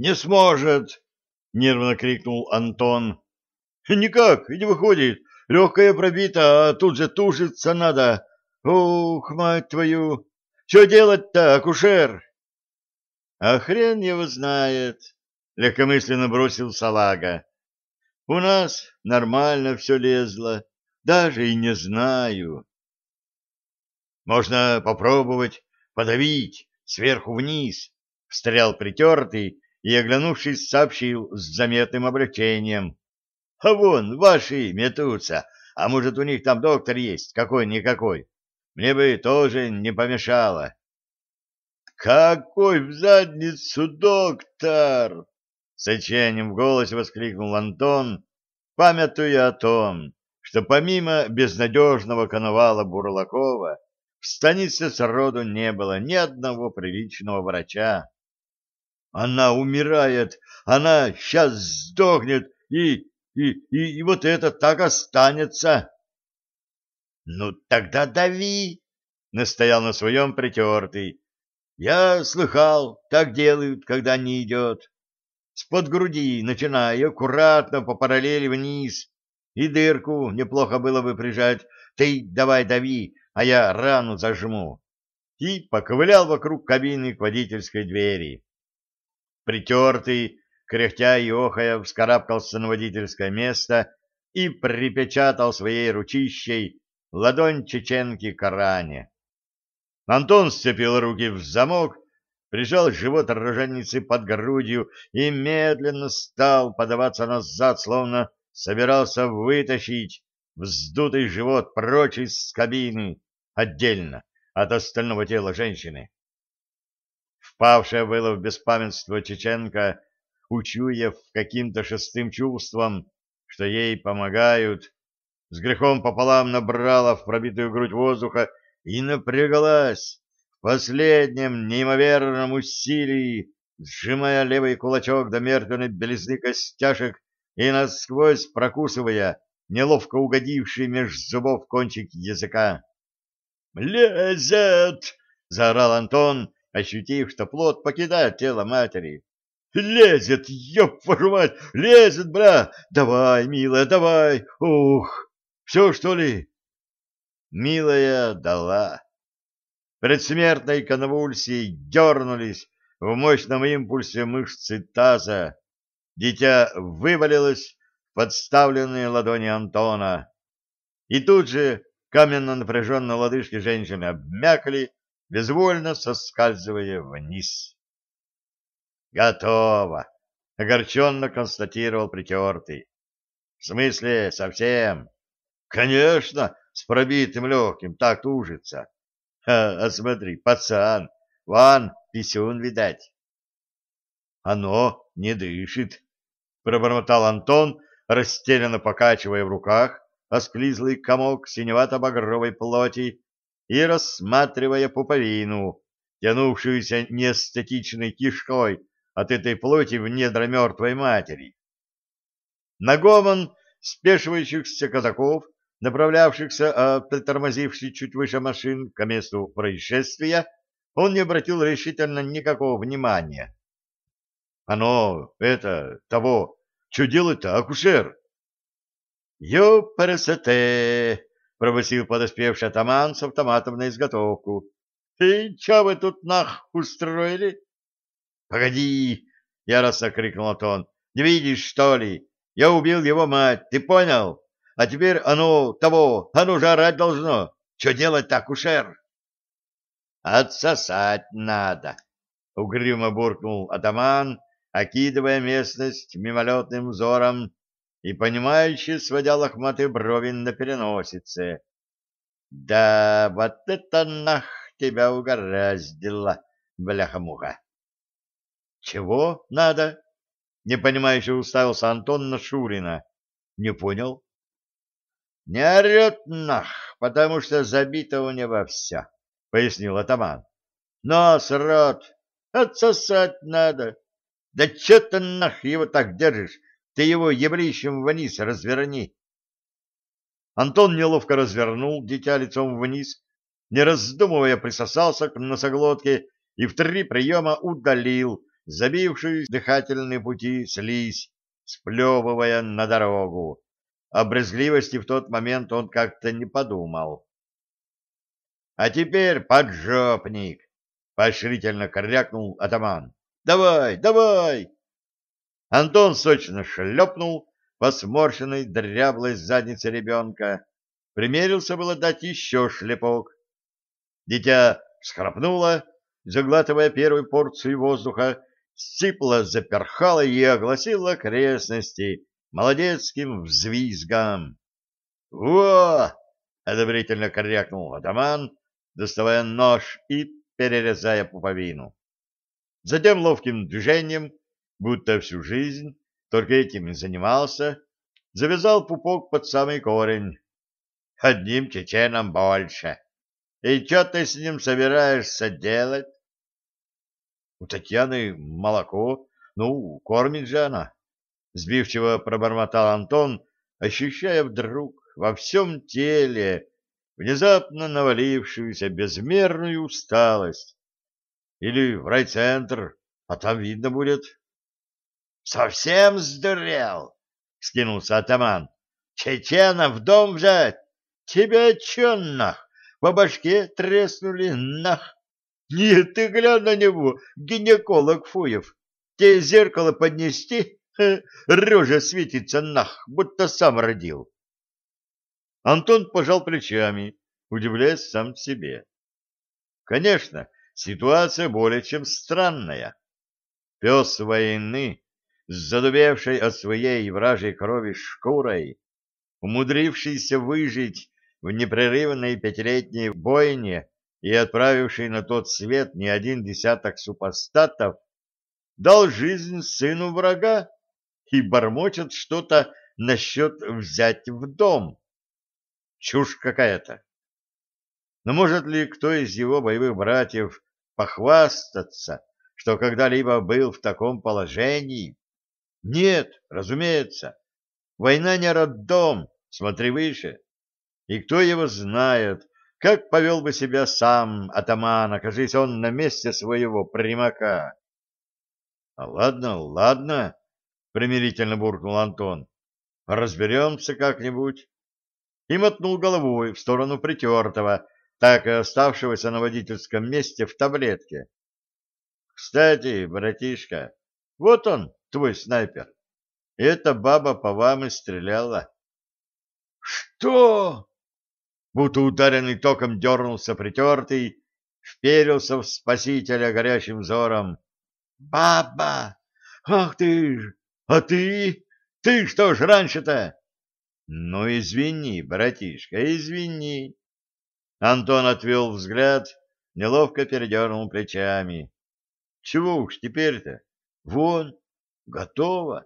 Не сможет! — нервно крикнул Антон. — Никак, не выходит. Легкая пробита, а тут же тушиться надо. Ух, мать твою! Что делать-то, акушер? — А хрен его знает, — легкомысленно бросил салага. — У нас нормально все лезло, даже и не знаю. — Можно попробовать подавить сверху вниз, — встрял притертый и, оглянувшись, сообщил с заметным облегчением. — А вон, ваши метутся, а может, у них там доктор есть, какой-никакой. Мне бы тоже не помешало. — Какой в задницу доктор! — с отчаянием в голосе воскликнул Антон, памятуя о том, что помимо безнадежного коновала Бурлакова в станице сроду не было ни одного приличного врача. Она умирает, она сейчас сдохнет, и, и, и, и вот это так останется. — Ну, тогда дави, — настоял на своем притертый. — Я слыхал, так делают, когда не идет. С-под груди начинай аккуратно по параллели вниз, и дырку неплохо было бы прижать. Ты давай дави, а я рану зажму. И поковылял вокруг кабины к водительской двери. Притертый, кряхтя и охая, вскарабкался на водительское место и припечатал своей ручищей ладонь чеченки к ране. Антон сцепил руки в замок, прижал живот роженицы под грудью и медленно стал подаваться назад, словно собирался вытащить вздутый живот прочь из кабины, отдельно от остального тела женщины. Впавшая было в беспамятство Чеченко, учуяв каким-то шестым чувством, что ей помогают, с грехом пополам набрала в пробитую грудь воздуха и напряглась в последнем неимоверном усилии, сжимая левый кулачок до мертвенной белизны костяшек и насквозь прокусывая неловко угодивший меж зубов кончик языка. «Лезет!» — заорал Антон, ощутив, что плод покидает тело матери. «Лезет, ёб вашу мать! Лезет, бля! Давай, милая, давай! Ух! Все, что ли?» Милая дала. Предсмертной конвульсией дернулись в мощном импульсе мышцы таза. Дитя вывалилось в подставленные ладони Антона. И тут же каменно напряженные лодыжки женщины обмякли, безвольно соскальзывая вниз. «Готово!» — огорченно констатировал притертый. «В смысле, совсем?» «Конечно, с пробитым легким, так тужится. А, а смотри, пацан, ван, писюн, видать». «Оно не дышит», — пробормотал Антон, растерянно покачивая в руках осклизлый комок синевато-багровой плоти и рассматривая пуповину, тянувшуюся неэстетичной кишкой от этой плоти в недра мертвой матери. На гомон спешивающихся казаков, направлявшихся, а притормозивший чуть выше машин к месту происшествия, он не обратил решительно никакого внимания. Оно, это, того, что делать-то, акушер? Ёпарасоте! Пробасил подоспевший атаман с автоматом на изготовку. «И чё вы тут нах устроили?» «Погоди!» — яростно крикнул Антон. «Не видишь, что ли? Я убил его мать, ты понял? А теперь оно того, оно же орать должно. Что делать так, ушер?» «Отсосать надо!» — угрюмо буркнул атаман, окидывая местность мимолетным взором и, понимающе сводя лохматые брови на переносице. «Да, вот это нах тебя угораздило, бляха-муха!» «Чего надо?» — непонимающе уставился Антон на Шурина. «Не понял?» «Не орет нах, потому что забито у него все», — пояснил атаман. «Нос, рот, отсосать надо. Да че ты нах его так держишь? Ты его еблищем вниз разверни. Антон неловко развернул дитя лицом вниз, не раздумывая присосался к носоглотке и в три приема удалил забившую дыхательные пути слизь, сплевывая на дорогу. О брезгливости в тот момент он как-то не подумал. — А теперь поджопник! — поощрительно корякнул атаман. — Давай, давай! Антон сочно шлепнул по сморщенной дряблой заднице ребенка, примерился было дать еще шлепок. Дитя всхрапнуло, заглатывая первую порцию воздуха, сипло заперхало и огласило окрестности молодецким взвизгом. «Во!» — одобрительно корякнул атаман, доставая нож и перерезая пуповину. Затем ловким движением, будто всю жизнь только этим и занимался, завязал пупок под самый корень. Одним чеченом больше. И что ты с ним собираешься делать? У Татьяны молоко, ну, кормит же она. Сбивчиво пробормотал Антон, ощущая вдруг во всем теле внезапно навалившуюся безмерную усталость. Или в райцентр, а там видно будет. — Совсем сдурел? — скинулся атаман. — Чечена в дом взять? Тебя чё нах? По башке треснули нах? Нет, ты глянь на него, гинеколог Фуев. Тебе зеркало поднести? Рожа светится нах, будто сам родил. Антон пожал плечами, удивляясь сам себе. Конечно, ситуация более чем странная. Пес войны, с задубевшей от своей вражьей крови шкурой, умудрившийся выжить в непрерывной пятилетней бойне и отправивший на тот свет не один десяток супостатов, дал жизнь сыну врага и бормочет что-то насчет взять в дом. Чушь какая-то. Но может ли кто из его боевых братьев похвастаться, что когда-либо был в таком положении? Нет, разумеется. Война не роддом, смотри выше. И кто его знает, как повел бы себя сам атаман, окажись он на месте своего примака. — Ладно, ладно, — примирительно буркнул Антон. — Разберемся как-нибудь. И мотнул головой в сторону притертого, так и оставшегося на водительском месте в таблетке. — Кстати, братишка, вот он, твой снайпер. Эта баба по вам и стреляла. — Что? будто ударенный током дернулся притертый, вперился в спасителя горящим взором. «Баба! Ах ты ж! А ты? Ты что ж раньше-то?» «Ну, извини, братишка, извини». Антон отвел взгляд, неловко передернул плечами. «Чего уж теперь-то? Вон, готово.